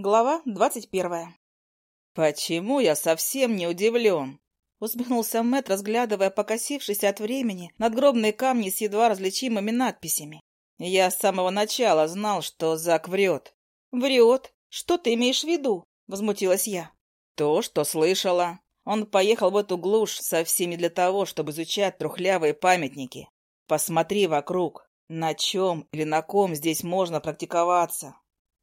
Глава двадцать первая. «Почему я совсем не удивлен?» — усмехнулся Мэтт, разглядывая покосившиеся от времени надгробные камни с едва различимыми надписями. «Я с самого начала знал, что Зак врет». «Врет? Что ты имеешь в виду?» — возмутилась я. «То, что слышала. Он поехал в эту глушь совсем не для того, чтобы изучать трухлявые памятники. Посмотри вокруг. На чем или на ком здесь можно практиковаться?»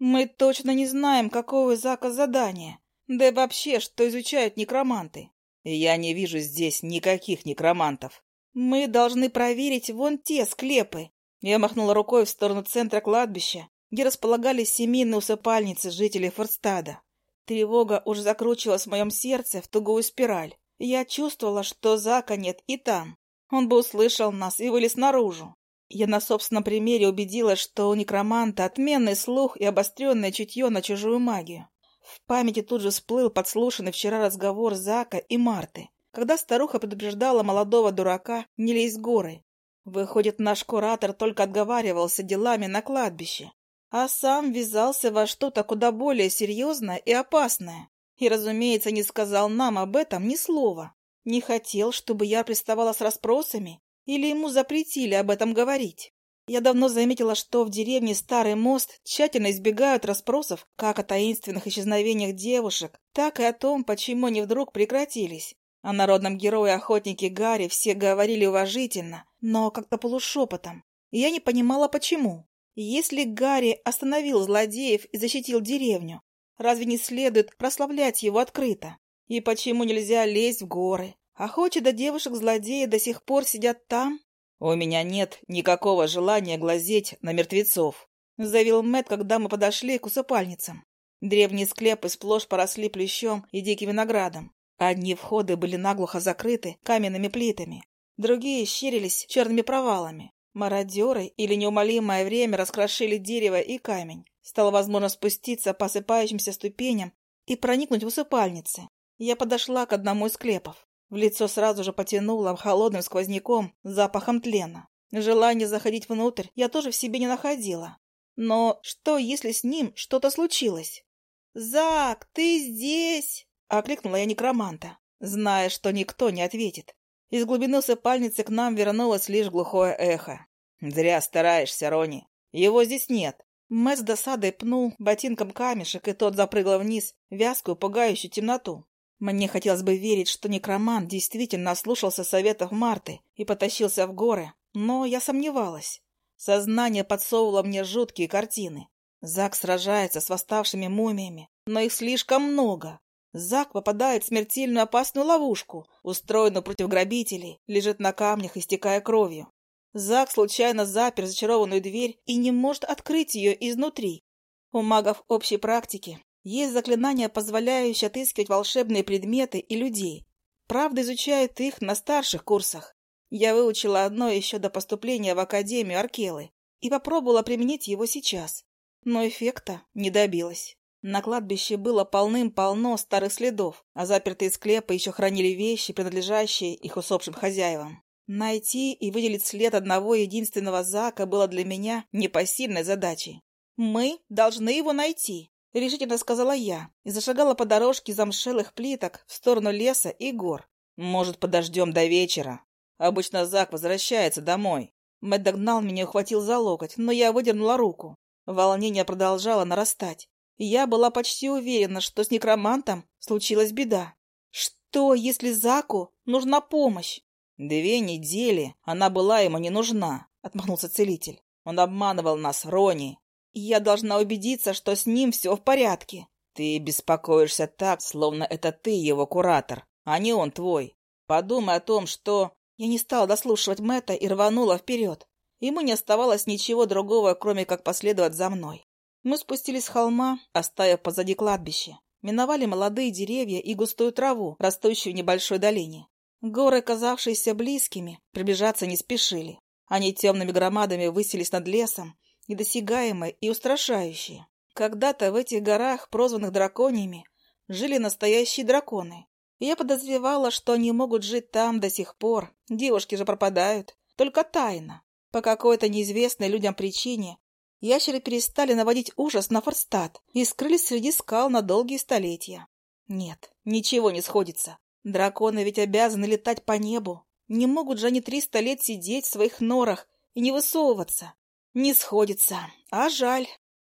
Мы точно не знаем, какого Зака задание. Да и вообще, что изучают некроманты. Я не вижу здесь никаких некромантов. Мы должны проверить вон те склепы. Я махнула рукой в сторону центра кладбища, где располагались семейные усыпальницы жителей Форстада. Тревога уже закручивалась в моем сердце в тугую спираль. Я чувствовала, что Зака нет и там. Он бы услышал нас и вылез наружу. Я на собственном примере убедилась, что у некроманта отменный слух и обостренное чутье на чужую магию. В памяти тут же всплыл подслушанный вчера разговор Зака и Марты, когда старуха предупреждала молодого дурака не лезть горы. Выходит, наш куратор только отговаривался делами на кладбище, а сам ввязался во что-то куда более серьезное и опасное. И, разумеется, не сказал нам об этом ни слова. Не хотел, чтобы я приставала с расспросами или ему запретили об этом говорить? Я давно заметила, что в деревне Старый мост тщательно избегают расспросов как о таинственных исчезновениях девушек, так и о том, почему они вдруг прекратились. О народном герое-охотнике Гарри все говорили уважительно, но как-то полушепотом. Я не понимала, почему. Если Гарри остановил злодеев и защитил деревню, разве не следует прославлять его открыто? И почему нельзя лезть в горы, Охочи до девушек-злодеи до сих пор сидят там? У меня нет никакого желания глазеть на мертвецов, заявил Мэт, когда мы подошли к усыпальницам. Древние склепы сплошь поросли плющом и диким виноградом. Одни входы были наглухо закрыты каменными плитами, другие щерились черными провалами. Мародеры или неумолимое время раскрошили дерево и камень. Стало возможно спуститься по осыпающимся ступеням и проникнуть в усыпальницы. Я подошла к одному из склепов. В лицо сразу же потянуло холодным сквозняком, запахом тлена. Желание заходить внутрь я тоже в себе не находила. Но что, если с ним что-то случилось? «Зак, ты здесь?» — окликнула я некроманта, зная, что никто не ответит. Из глубины усыпальницы к нам вернулось лишь глухое эхо. «Зря стараешься, Рони. Его здесь нет». Мэтт с досадой пнул ботинком камешек, и тот запрыгал вниз, вязкую, пугающую темноту. Мне хотелось бы верить, что некромант действительно ослушался советов Марты и потащился в горы, но я сомневалась. Сознание подсовывало мне жуткие картины. Зак сражается с восставшими мумиями, но их слишком много. Зак попадает в смертельную опасную ловушку, устроенную против грабителей, лежит на камнях, истекая кровью. Зак случайно запер зачарованную дверь и не может открыть ее изнутри. У магов общей практики есть заклинания, позволяющие отыскивать волшебные предметы и людей. Правда, изучают их на старших курсах. Я выучила одно еще до поступления в Академию Аркелы и попробовала применить его сейчас. Но эффекта не добилась. На кладбище было полным-полно старых следов, а запертые склепы еще хранили вещи, принадлежащие их усопшим хозяевам. Найти и выделить след одного единственного Зака было для меня непосильной задачей. Мы должны его найти. — решительно сказала я и зашагала по дорожке замшелых плиток в сторону леса и гор. «Может, подождем до вечера? Обычно Зак возвращается домой». Мэтт догнал меня и ухватил за локоть, но я выдернула руку. Волнение продолжало нарастать. Я была почти уверена, что с некромантом случилась беда. Что, если Заку нужна помощь? «Две недели она была ему не нужна», — отмахнулся целитель. «Он обманывал нас, Рони. Я должна убедиться, что с ним все в порядке. Ты беспокоишься так, словно это ты его куратор, а не он твой. Подумай о том, что... Я не стала дослушивать Мэтта и рванула вперед. Ему не оставалось ничего другого, кроме как последовать за мной. Мы спустились с холма, оставив позади кладбище. Миновали молодые деревья и густую траву, растущую в небольшой долине. Горы, казавшиеся близкими, приближаться не спешили. Они темными громадами высились над лесом, недосягаемые и устрашающие. Когда-то в этих горах, прозванных дракониями, жили настоящие драконы. И я подозревала, что они могут жить там до сих пор. Девушки же пропадают. Только тайно. По какой-то неизвестной людям причине ящеры перестали наводить ужас на Форстад и скрылись среди скал на долгие столетия. Нет, ничего не сходится. Драконы ведь обязаны летать по небу. Не могут же они триста лет сидеть в своих норах и не высовываться. Не сходится, а жаль.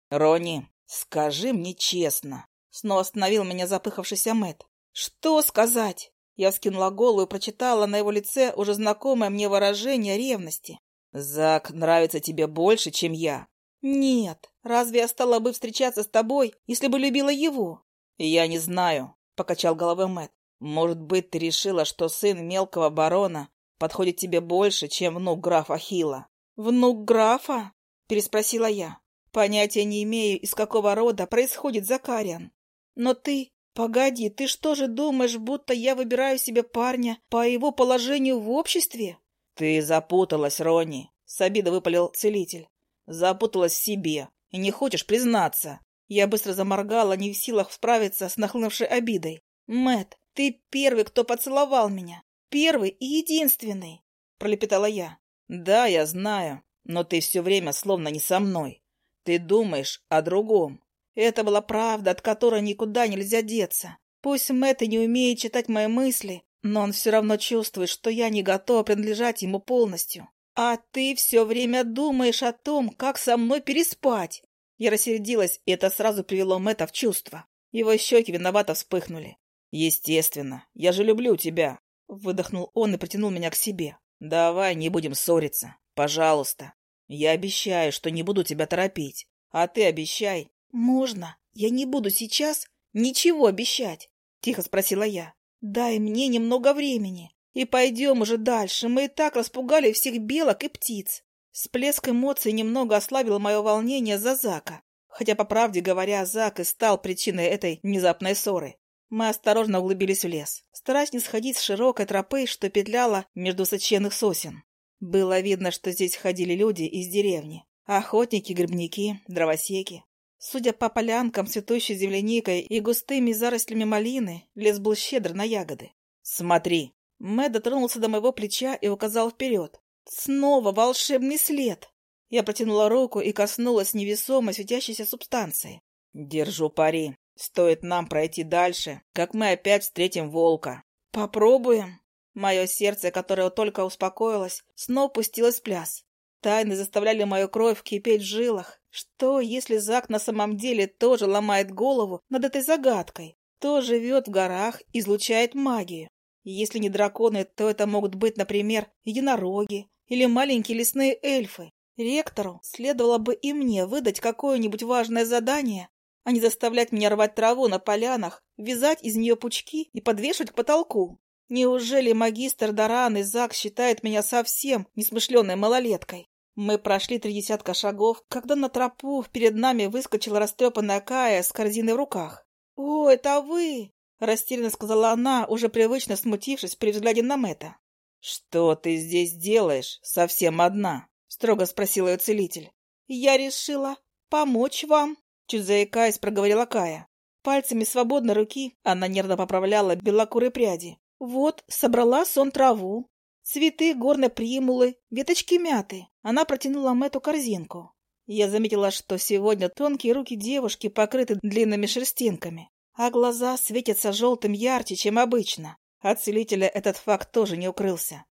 Рони, скажи мне честно. Снова остановил меня запыхавшийся Мэт. Что сказать? Я вскинула голову и прочитала на его лице уже знакомое мне выражение ревности. «Зак нравится тебе больше, чем я». «Нет. Разве я стала бы встречаться с тобой, если бы любила его?» «Я не знаю», — покачал головой Мэт. «Может быть, ты решила, что сын мелкого барона подходит тебе больше, чем внук графа Хила?» «Внук графа?» — переспросила я. «Понятия не имею, из какого рода происходит Закариан. Но ты «Погоди, ты что же думаешь, будто я выбираю себе парня по его положению в обществе?» «Ты запуталась, Ронни», — с обидой выпалил целитель. «Запуталась в себе и не хочешь признаться». Я быстро заморгала, не в силах справиться с нахлынувшей обидой. Мэт, ты первый, кто поцеловал меня. Первый и единственный», — пролепетала я. «Да, я знаю, но ты все время словно не со мной. Ты думаешь о другом. Это была правда, от которой никуда нельзя деться. Пусть Мэтт и не умеет читать мои мысли, но он все равно чувствует, что я не готова принадлежать ему полностью. А ты все время думаешь о том, как со мной переспать. Я рассердилась, и это сразу привело Мэтта в чувство. Его щеки виновато вспыхнули. «Естественно, я же люблю тебя», — выдохнул он и притянул меня к себе. «Давай не будем ссориться, пожалуйста. Я обещаю, что не буду тебя торопить, а ты обещай, «Можно? Я не буду сейчас ничего обещать», — тихо спросила я. «Дай мне немного времени, и пойдем уже дальше. Мы и так распугали всех белок и птиц». Всплеск эмоций немного ослабил мое волнение за Зака, хотя, по правде говоря, Зак и стал причиной этой внезапной ссоры. Мы осторожно углубились в лес, стараясь не сходить с широкой тропы, что петляла между высоченных сосен. Было видно, что здесь ходили люди из деревни. Охотники, грибники, дровосеки. Судя по полянкам, цветущей земляникой и густыми зарослями малины, лес был щедр на ягоды. «Смотри!» Мэтт дотронулся до моего плеча и указал вперед. «Снова волшебный след!» Я протянула руку и коснулась невесомой светящейся субстанции. «Держу пари. Стоит нам пройти дальше, как мы опять встретим волка». «Попробуем». Мое сердце, которое только успокоилось, снова пустилось в пляс. Тайны заставляли мою кровь кипеть в жилах. Что, если Зак на самом деле тоже ломает голову над этой загадкой? Кто живет в горах, излучает магию? Если не драконы, то это могут быть, например, единороги или маленькие лесные эльфы. Ректору следовало бы и мне выдать какое-нибудь важное задание, а не заставлять меня рвать траву на полянах, вязать из нее пучки и подвешивать к потолку. Неужели магистр Даран и Зак считают меня совсем несмышленной малолеткой? Мы прошли три десятка шагов, когда на тропу перед нами выскочила растрепанная Кая с корзиной в руках. «О, это вы!» — растерянно сказала она, уже привычно смутившись при взгляде на Мэтта. «Что ты здесь делаешь, совсем одна?» — строго спросил ее целитель. «Я решила помочь вам», — чуть заикаясь, проговорила Кая. Пальцами свободной руки она нервно поправляла белокурые пряди. Вот, собрала сон траву, цветы горной примулы, веточки мяты. Она протянула Мэтту корзинку. Я заметила, что сегодня тонкие руки девушки покрыты длинными шерстинками, а глаза светятся желтым ярче, чем обычно. От целителя этот факт тоже не укрылся.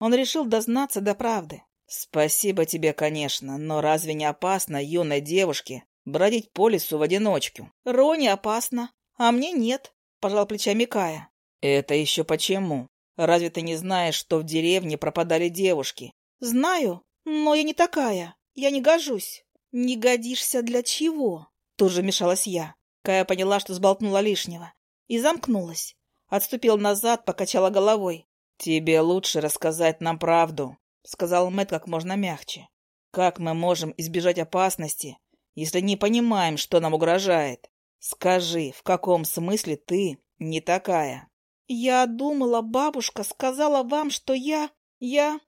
Он решил дознаться до правды. «Спасибо тебе, конечно, но разве не опасно юной девушке бродить по лесу в одиночку?» «Роне опасно, а мне нет», — пожал плечами Кая. «Это еще почему? Разве ты не знаешь, что в деревне пропадали девушки?» «Знаю, но я не такая. Я не гожусь». «Не годишься для чего?» Тут же мешалась я. Кая поняла, что сболтнула лишнего. И замкнулась. Отступил назад, покачала головой. «Тебе лучше рассказать нам правду», — сказал Мэтт как можно мягче. «Как мы можем избежать опасности, если не понимаем, что нам угрожает? Скажи, в каком смысле ты не такая?» «Я думала, бабушка сказала вам, что я... я...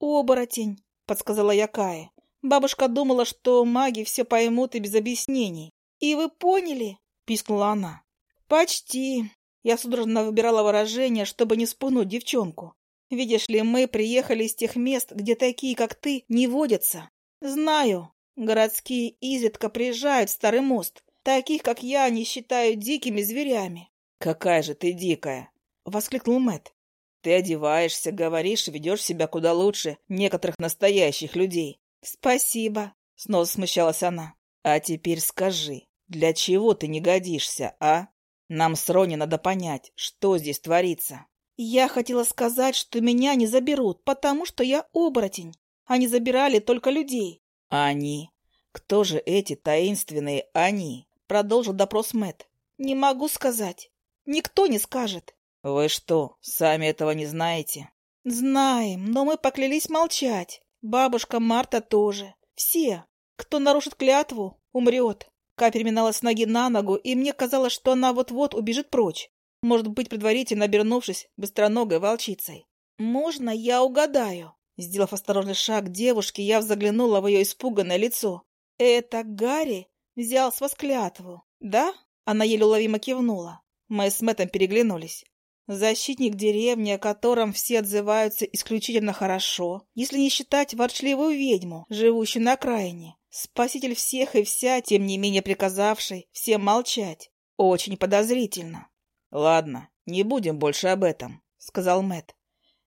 оборотень», — подсказала я Кае. «Бабушка думала, что маги все поймут и без объяснений. И вы поняли?» — пискнула она. «Почти». Я судорожно выбирала выражение, чтобы не спунуть девчонку. «Видишь ли, мы приехали из тех мест, где такие, как ты, не водятся. Знаю. Городские изредка приезжают в Старый мост. Таких, как я, они считают дикими зверями. «Какая же ты дикая!» — воскликнул Мэт. «Ты одеваешься, говоришь, ведешь себя куда лучше некоторых настоящих людей». «Спасибо», — снова смущалась она. «А теперь скажи, для чего ты не годишься, а? Нам с Рони надо понять, что здесь творится». «Я хотела сказать, что меня не заберут, потому что я оборотень. Они забирали только людей». «Они? Кто же эти таинственные «они»?» — продолжил допрос Мэт. «Не могу сказать. Никто не скажет». «Вы что, сами этого не знаете?» «Знаем, но мы поклялись молчать. Бабушка Марта тоже. Все. Кто нарушит клятву, умрет». Ка переминалась с ноги на ногу, и мне казалось, что она вот-вот убежит прочь. Может быть, предварительно обернувшись быстроногой волчицей. «Можно я угадаю?» Сделав осторожный шаг к девушке, я заглянула в ее испуганное лицо. «Это Гарри взял с вас клятву, да?» Она еле уловимо кивнула. Мы с Мэттом переглянулись. Защитник деревни, о котором все отзываются исключительно хорошо, если не считать ворчливую ведьму, живущую на окраине. Спаситель всех и вся, тем не менее приказавший всем молчать. Очень подозрительно. «Ладно, не будем больше об этом», — сказал Мэт.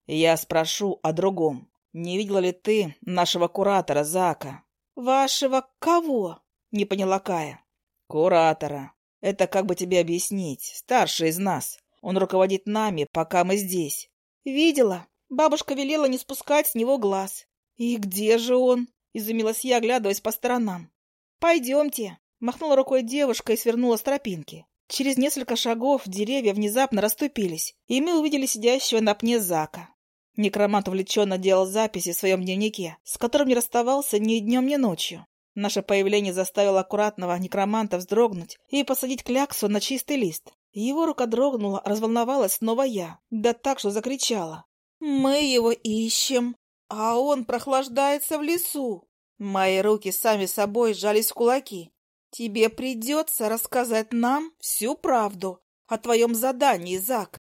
«Я спрошу о другом. Не видела ли ты нашего куратора Зака?» «Вашего кого?» — не поняла Кая. «Куратора. Это как бы тебе объяснить. Старший из нас. Он руководит нами, пока мы здесь». «Видела. Бабушка велела не спускать с него глаз». «И где же он?» — изумилась я, оглядываясь по сторонам. «Пойдемте», — махнула рукой девушка и свернула с тропинки. Через несколько шагов деревья внезапно расступились, и мы увидели сидящего на пне Зака. Некромант увлеченно делал записи в своем дневнике, с которым не расставался ни днем, ни ночью. Наше появление заставило аккуратного некроманта вздрогнуть и посадить кляксу на чистый лист. Его рука дрогнула, разволновалась снова я, да так, что закричала. «Мы его ищем, а он прохлаждается в лесу!» Мои руки сами собой сжались в кулаки. «Тебе придется рассказать нам всю правду о твоем задании, Зак.